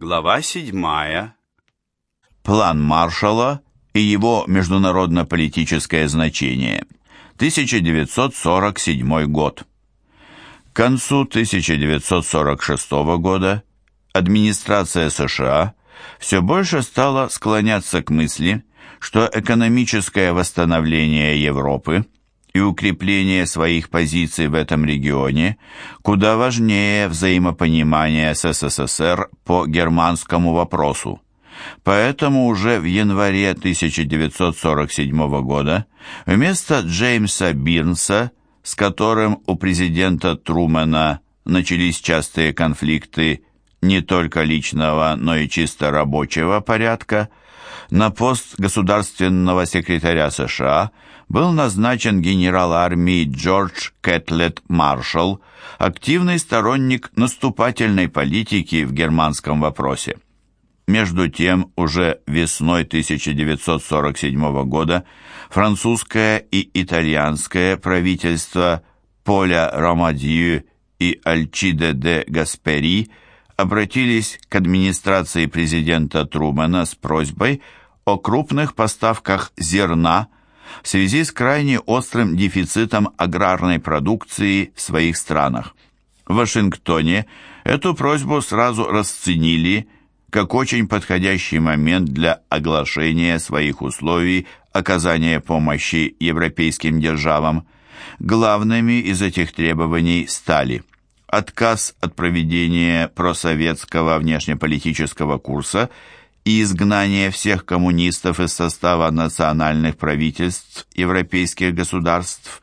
Глава 7. План Маршалла и его международно-политическое значение. 1947 год. К концу 1946 года администрация США все больше стала склоняться к мысли, что экономическое восстановление Европы – и укрепление своих позиций в этом регионе куда важнее взаимопонимания с СССР по германскому вопросу. Поэтому уже в январе 1947 года вместо Джеймса Бирнса, с которым у президента Трумэна начались частые конфликты не только личного, но и чисто рабочего порядка, на пост государственного секретаря США – был назначен генерал армии Джордж Кэтлет Маршалл, активный сторонник наступательной политики в германском вопросе. Между тем, уже весной 1947 года французское и итальянское правительство Поля Ромадью и Альчиде де Гаспери обратились к администрации президента Трумэна с просьбой о крупных поставках зерна в связи с крайне острым дефицитом аграрной продукции в своих странах. В Вашингтоне эту просьбу сразу расценили как очень подходящий момент для оглашения своих условий оказания помощи европейским державам. Главными из этих требований стали отказ от проведения просоветского внешнеполитического курса и изгнание всех коммунистов из состава национальных правительств европейских государств.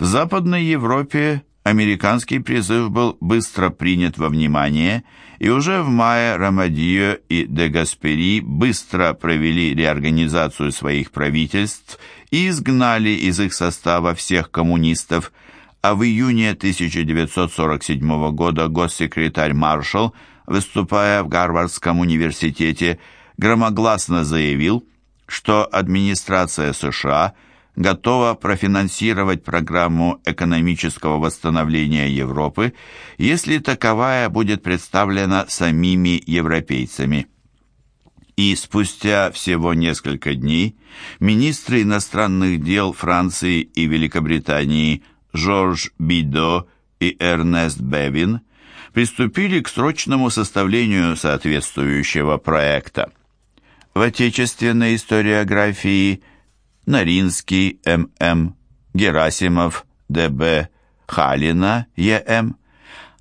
В Западной Европе американский призыв был быстро принят во внимание, и уже в мае Ромадио и де Гаспери быстро провели реорганизацию своих правительств и изгнали из их состава всех коммунистов, а в июне 1947 года госсекретарь Маршалл выступая в Гарвардском университете, громогласно заявил, что администрация США готова профинансировать программу экономического восстановления Европы, если таковая будет представлена самими европейцами. И спустя всего несколько дней министры иностранных дел Франции и Великобритании Жорж Бидо и Эрнест Бевин – приступили к срочному составлению соответствующего проекта. В отечественной историографии Наринский М.М., Герасимов Д.Б., Халина Е.М.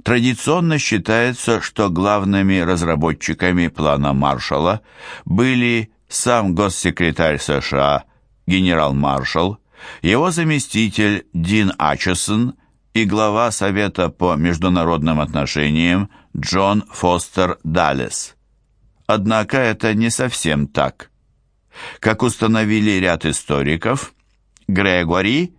Традиционно считается, что главными разработчиками плана Маршалла были сам госсекретарь США генерал-маршал, его заместитель Дин Ачесон и глава Совета по международным отношениям Джон Фостер Даллес. Однако это не совсем так. Как установили ряд историков, Грегори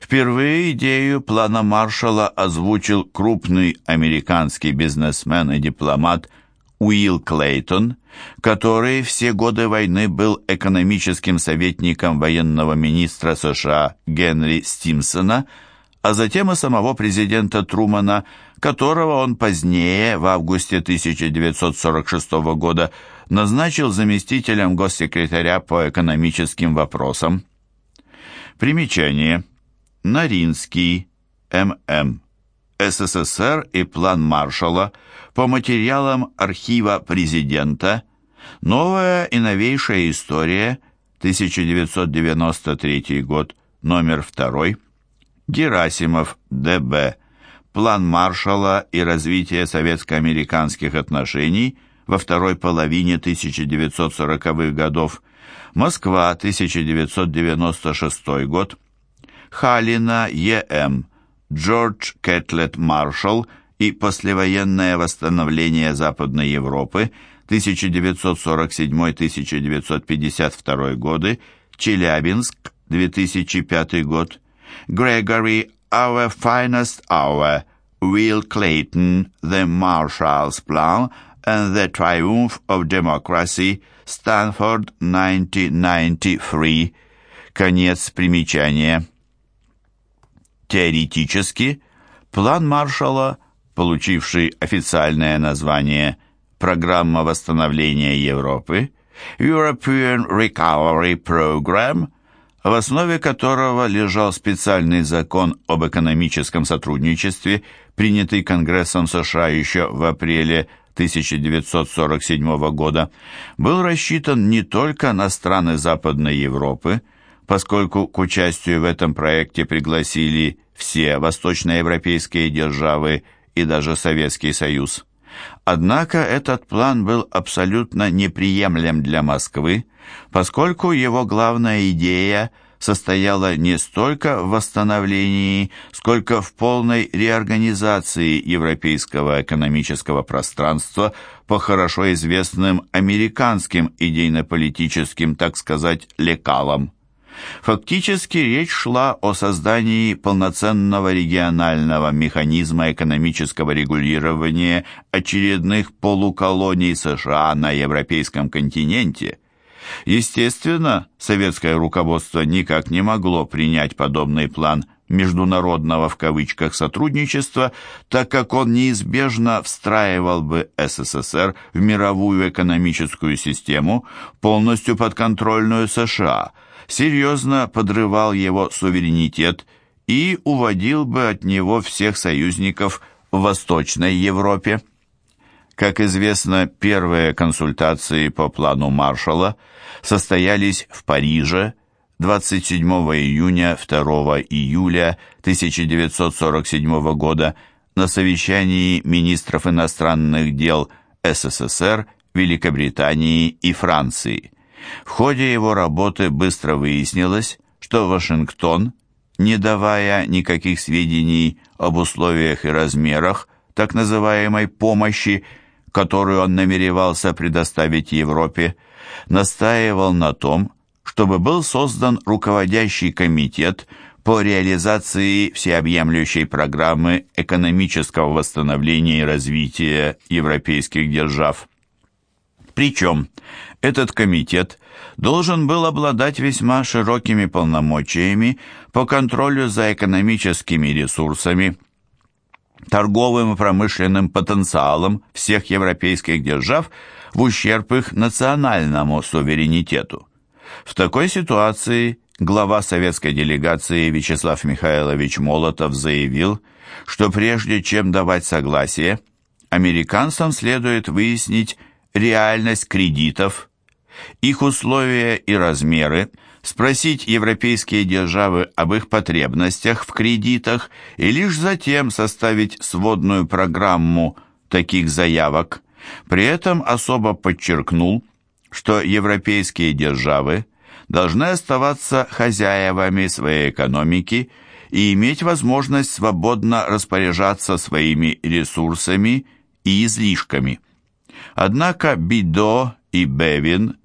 впервые идею плана Маршалла озвучил крупный американский бизнесмен и дипломат Уилл Клейтон, который все годы войны был экономическим советником военного министра США Генри Стимсона, а затем и самого президента Трумана, которого он позднее, в августе 1946 года, назначил заместителем госсекретаря по экономическим вопросам. Примечание. Наринский, М.М. СССР и план Маршалла по материалам архива президента «Новая и новейшая история», 1993 год, номер 2, Герасимов, Д.Б. План Маршалла и развитие советско-американских отношений во второй половине 1940-х годов. Москва, 1996 год. Халина, Е.М. Джордж Кэтлет Маршалл и послевоенное восстановление Западной Европы 1947-1952 годы, Челябинск, 2005 год. Gregory, Our Finest Hour, Will Clayton, The Marshall's Plan and the Triumph of Democracy, Stanford, 1993. Конец примечания. Теоретически, план Маршалла, получивший официальное название программа восстановления Европы, European Recovery Program, в основе которого лежал специальный закон об экономическом сотрудничестве, принятый Конгрессом США еще в апреле 1947 года, был рассчитан не только на страны Западной Европы, поскольку к участию в этом проекте пригласили все восточноевропейские державы и даже Советский Союз. Однако этот план был абсолютно неприемлем для Москвы, поскольку его главная идея состояла не столько в восстановлении, сколько в полной реорганизации европейского экономического пространства по хорошо известным американским идейно-политическим, так сказать, лекалам. Фактически речь шла о создании полноценного регионального механизма экономического регулирования очередных полуколоний США на европейском континенте. Естественно, советское руководство никак не могло принять подобный план международного в кавычках сотрудничества, так как он неизбежно встраивал бы СССР в мировую экономическую систему, полностью подконтрольную США – серьезно подрывал его суверенитет и уводил бы от него всех союзников в Восточной Европе. Как известно, первые консультации по плану Маршалла состоялись в Париже 27 июня 2 июля 1947 года на совещании министров иностранных дел СССР, Великобритании и Франции. В ходе его работы быстро выяснилось, что Вашингтон, не давая никаких сведений об условиях и размерах так называемой помощи, которую он намеревался предоставить Европе, настаивал на том, чтобы был создан руководящий комитет по реализации всеобъемлющей программы экономического восстановления и развития европейских держав. Причем этот комитет должен был обладать весьма широкими полномочиями по контролю за экономическими ресурсами, торговым и промышленным потенциалом всех европейских держав в ущерб их национальному суверенитету. В такой ситуации глава советской делегации Вячеслав Михайлович Молотов заявил, что прежде чем давать согласие, американцам следует выяснить реальность кредитов, их условия и размеры, спросить европейские державы об их потребностях в кредитах и лишь затем составить сводную программу таких заявок. При этом особо подчеркнул, что европейские державы должны оставаться хозяевами своей экономики и иметь возможность свободно распоряжаться своими ресурсами и излишками. Однако Бидо и Бевин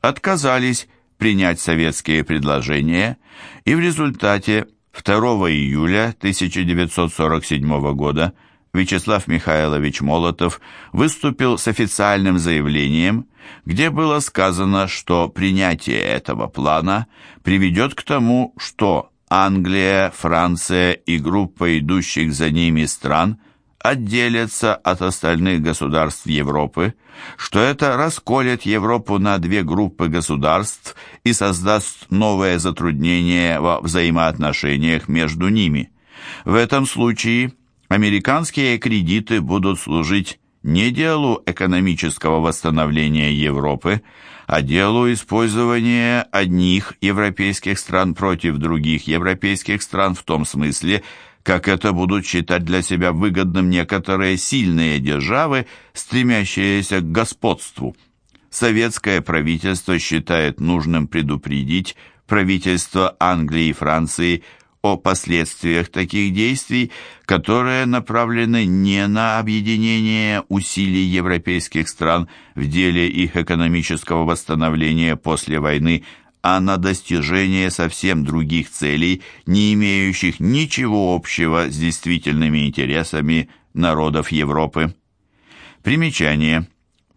отказались принять советские предложения, и в результате 2 июля 1947 года Вячеслав Михайлович Молотов выступил с официальным заявлением, где было сказано, что принятие этого плана приведет к тому, что Англия, Франция и группа идущих за ними стран – отделятся от остальных государств Европы, что это расколет Европу на две группы государств и создаст новые затруднения во взаимоотношениях между ними. В этом случае американские кредиты будут служить не делу экономического восстановления Европы, а делу использования одних европейских стран против других европейских стран в том смысле, как это будут считать для себя выгодным некоторые сильные державы, стремящиеся к господству. Советское правительство считает нужным предупредить правительство Англии и Франции о последствиях таких действий, которые направлены не на объединение усилий европейских стран в деле их экономического восстановления после войны, а на достижение совсем других целей, не имеющих ничего общего с действительными интересами народов Европы. Примечание.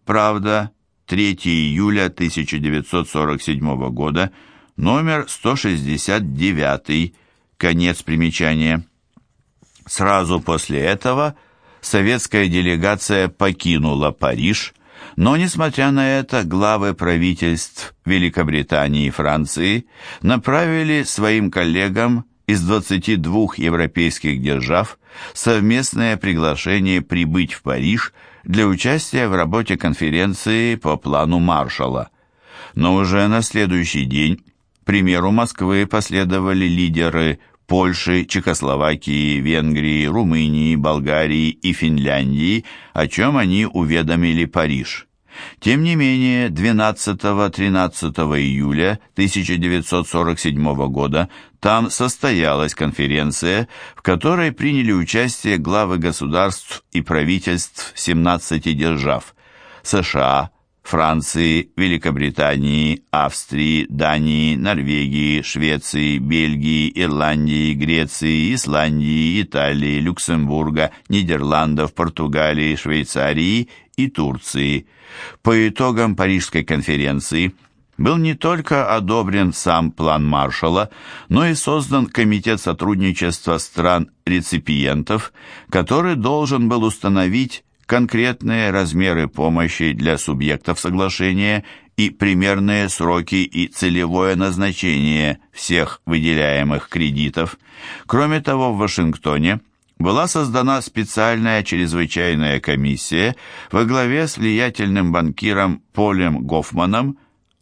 Правда, 3 июля 1947 года, номер 169, конец примечания. Сразу после этого советская делегация покинула Париж, Но, несмотря на это, главы правительств Великобритании и Франции направили своим коллегам из 22 европейских держав совместное приглашение прибыть в Париж для участия в работе конференции по плану Маршалла. Но уже на следующий день, примеру Москвы, последовали лидеры Польши, Чехословакии, Венгрии, Румынии, Болгарии и Финляндии, о чем они уведомили Париж. Тем не менее, 12-13 июля 1947 года там состоялась конференция, в которой приняли участие главы государств и правительств 17 держав – США, Франции, Великобритании, Австрии, Дании, Норвегии, Швеции, Бельгии, Ирландии, Греции, Исландии, Италии, Люксембурга, Нидерландов, Португалии, Швейцарии и Турции. По итогам Парижской конференции был не только одобрен сам план Маршалла, но и создан Комитет сотрудничества стран-реципиентов, который должен был установить конкретные размеры помощи для субъектов соглашения и примерные сроки и целевое назначение всех выделяемых кредитов. Кроме того, в Вашингтоне была создана специальная чрезвычайная комиссия во главе с влиятельным банкиром Полем Гофманом,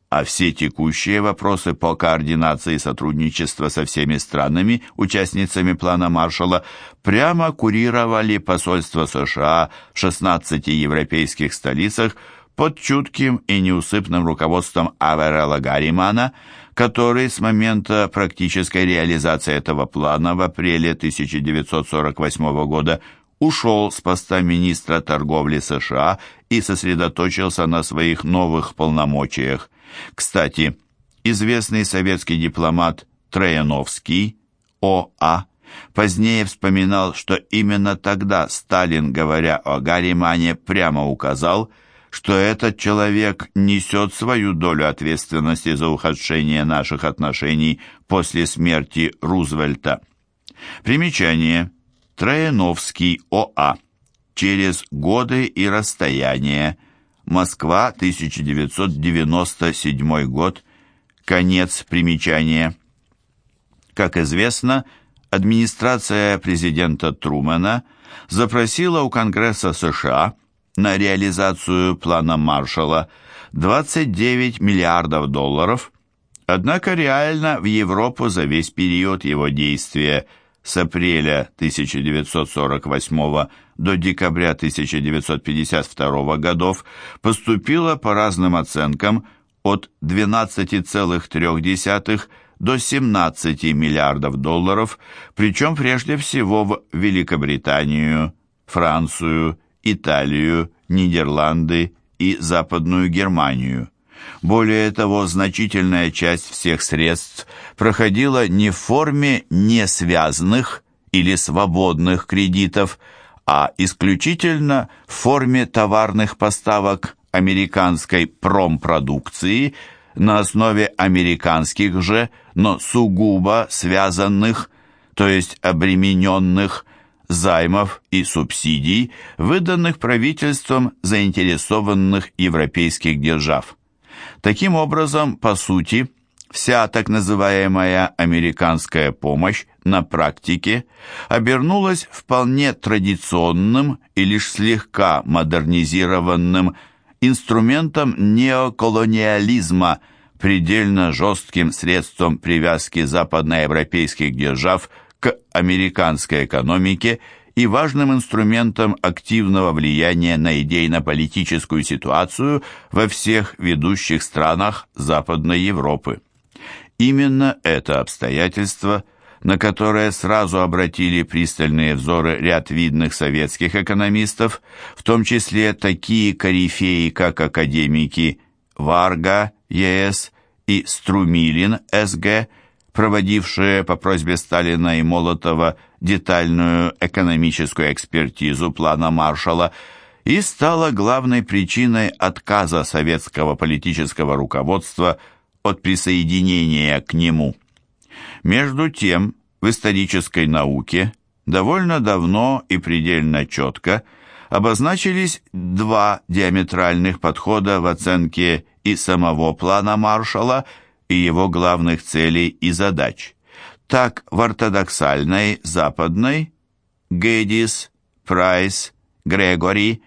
а все текущие вопросы по координации сотрудничества со всеми странами, участницами плана Маршалла, прямо курировали посольство США в 16 европейских столицах под чутким и неусыпным руководством Аверела Гарримана, который с момента практической реализации этого плана в апреле 1948 года ушел с поста министра торговли США и сосредоточился на своих новых полномочиях. Кстати, известный советский дипломат Трояновский, О.А., позднее вспоминал, что именно тогда Сталин, говоря о Гарримане, прямо указал, что этот человек несет свою долю ответственности за ухудшение наших отношений после смерти Рузвельта. Примечание. Трояновский О.А. Через годы и расстояние. Москва, 1997 год. Конец примечания. Как известно, администрация президента Трумэна запросила у Конгресса США на реализацию плана Маршалла 29 миллиардов долларов, однако реально в Европу за весь период его действия – с апреля 1948 до декабря 1952 годов поступило по разным оценкам от 12,3 до 17 миллиардов долларов, причем прежде всего в Великобританию, Францию, Италию, Нидерланды и Западную Германию. Более того, значительная часть всех средств проходила не в форме несвязанных или свободных кредитов, а исключительно в форме товарных поставок американской промпродукции на основе американских же, но сугубо связанных, то есть обремененных займов и субсидий, выданных правительством заинтересованных европейских держав. Таким образом, по сути, вся так называемая американская помощь на практике обернулась вполне традиционным и лишь слегка модернизированным инструментом неоколониализма, предельно жестким средством привязки западноевропейских держав к американской экономике и важным инструментом активного влияния на идейно-политическую ситуацию во всех ведущих странах Западной Европы. Именно это обстоятельство, на которое сразу обратили пристальные взоры ряд видных советских экономистов, в том числе такие корифеи, как академики Варга, ЕС и Струмилин, СГ, проводившие по просьбе Сталина и Молотова детальную экономическую экспертизу плана Маршалла и стала главной причиной отказа советского политического руководства от присоединения к нему. Между тем, в исторической науке довольно давно и предельно четко обозначились два диаметральных подхода в оценке и самого плана Маршалла, и его главных целей и задач. Так, в ортодоксальной западной Гэддис, Прайс, Грегори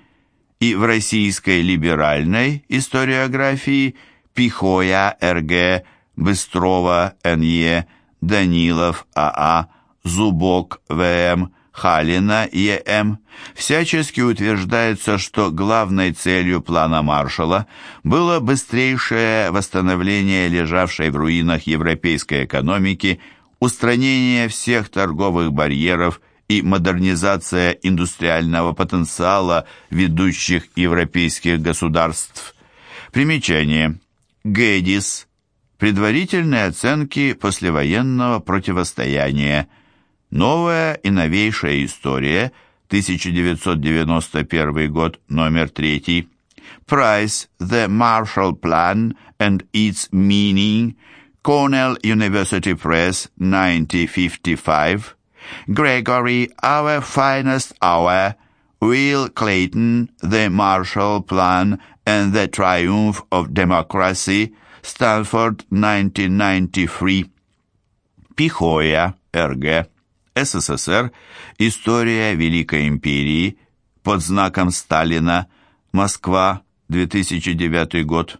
и в российской либеральной историографии Пихоя, Р.Г., Быстрова, Н.Е., Данилов, А.А., Зубок, В.М., Халина, Е.М., всячески утверждается, что главной целью плана Маршалла было быстрейшее восстановление лежавшей в руинах европейской экономики, устранение всех торговых барьеров и модернизация индустриального потенциала ведущих европейских государств. Примечание. Гэдис. Предварительные оценки послевоенного противостояния. Новая и новейшая история, 1991 год, номер 3. Price, The Marshall Plan and Its Meaning, Cornell University Press, 1955. Gregory, Our Finest Hour, Will Clayton, The Marshall Plan and the Triumph of Democracy, Stanford, 1993. Пихоя, Р.Г. СССР. История Великой империи. Под знаком Сталина. Москва, 2009 год.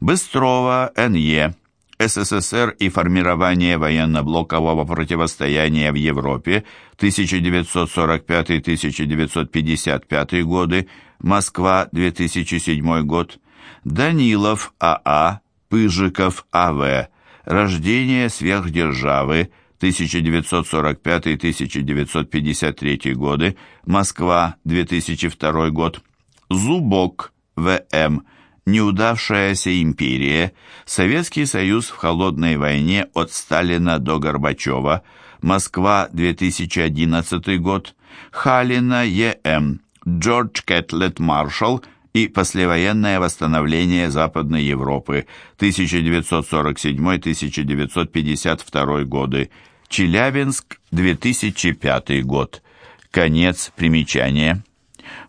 Быстрова, Н.Е. СССР и формирование военно-блокового противостояния в Европе 1945-1955 годы, Москва, 2007 год, Данилов А.А., Пыжиков А.В., Рождение сверхдержавы 1945-1953 годы, Москва, 2002 год, Зубок В.М., Неудавшаяся империя, Советский Союз в холодной войне от Сталина до Горбачева, Москва, 2011 год, Халина Е.М., Джордж Кэтлет Маршалл и послевоенное восстановление Западной Европы, 1947-1952 годы, Челябинск, 2005 год. Конец примечания.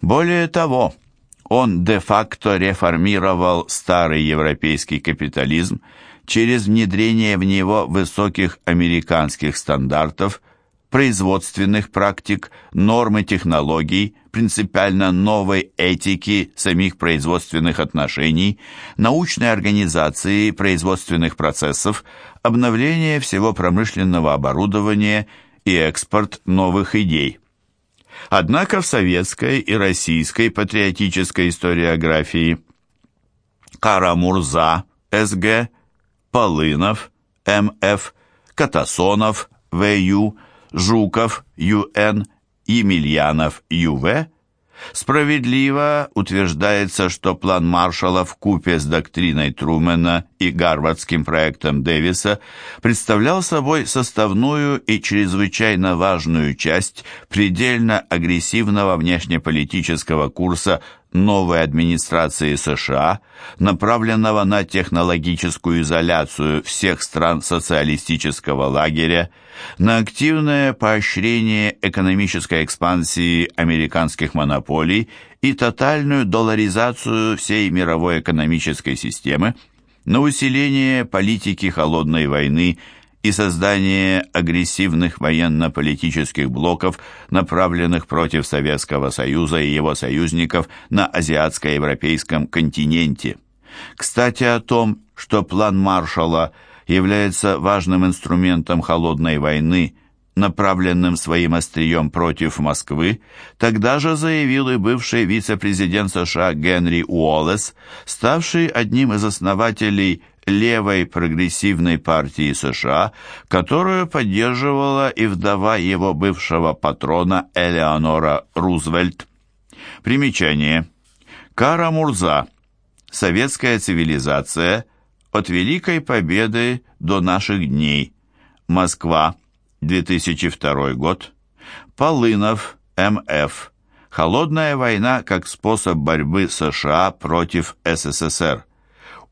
Более того, он де-факто реформировал старый европейский капитализм через внедрение в него высоких американских стандартов, производственных практик, нормы технологий, принципиально новой этики самих производственных отношений, научной организации производственных процессов, обновление всего промышленного оборудования и экспорт новых идей. Однако в советской и российской патриотической историографии Карамурза, С.Г., Полынов, М.Ф., Катасонов, В.Ю., Жуков, Ю.Н., Емельянов, Ю.В., Справедливо утверждается, что план Маршалла в купе с доктриной Трумэна и гарвардским проектом Дэвиса представлял собой составную и чрезвычайно важную часть предельно агрессивного внешнеполитического курса новой администрации США, направленного на технологическую изоляцию всех стран социалистического лагеря, на активное поощрение экономической экспансии американских монополий и тотальную долларизацию всей мировой экономической системы, на усиление политики холодной войны и создание агрессивных военно-политических блоков, направленных против Советского Союза и его союзников на азиатско-европейском континенте. Кстати, о том, что план Маршалла является важным инструментом холодной войны, направленным своим острием против Москвы, тогда же заявил и бывший вице-президент США Генри Уоллес, ставший одним из основателей левой прогрессивной партии США, которую поддерживала и вдова его бывшего патрона Элеонора Рузвельт. Примечание. Кара Мурза. Советская цивилизация. От Великой Победы до наших дней. Москва. 2002 год. Полынов. М.Ф. Холодная война как способ борьбы США против СССР.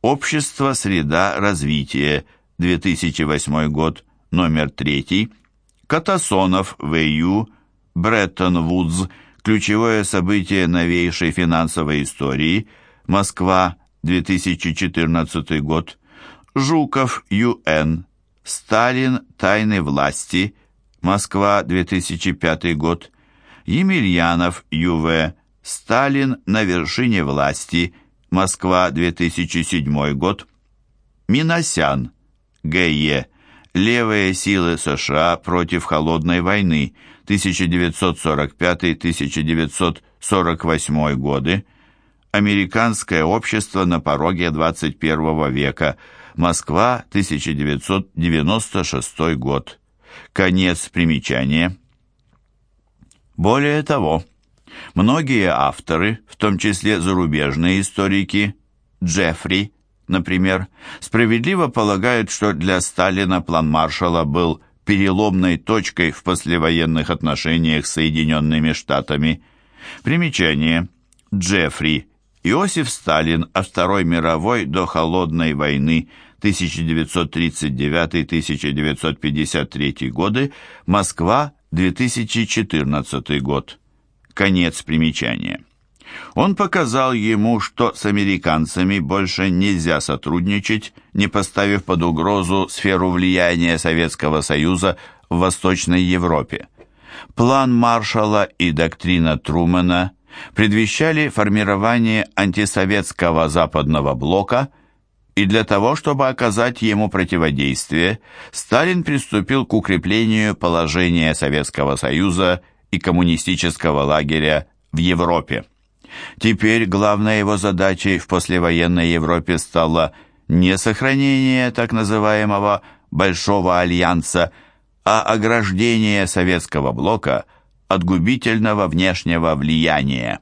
Общество. «Среда развития», 2008 год, номер 3, Катасонов, В.Ю., Бреттон Вудс, ключевое событие новейшей финансовой истории, Москва, 2014 год, Жуков, Ю.Н., Сталин, тайны власти, Москва, 2005 год, Емельянов, Ю.В., Сталин на вершине власти, Москва, 2007 год, Миносян, Г.Е., Левые силы США против холодной войны 1945-1948 годы. Американское общество на пороге 21 века. Москва, 1996 год. Конец примечания. Более того, многие авторы, в том числе зарубежные историки, Джеффри, например, справедливо полагают, что для Сталина план Маршалла был переломной точкой в послевоенных отношениях с Соединенными Штатами. Примечание. Джеффри. Иосиф Сталин о Второй мировой до Холодной войны 1939-1953 годы. Москва, 2014 год. Конец примечания. Он показал ему, что с американцами больше нельзя сотрудничать, не поставив под угрозу сферу влияния Советского Союза в Восточной Европе. План Маршалла и доктрина Трумэна предвещали формирование антисоветского западного блока, и для того, чтобы оказать ему противодействие, Сталин приступил к укреплению положения Советского Союза и коммунистического лагеря в Европе. Теперь главной его задачей в послевоенной Европе стало не сохранение так называемого «большого альянса», а ограждение советского блока от губительного внешнего влияния.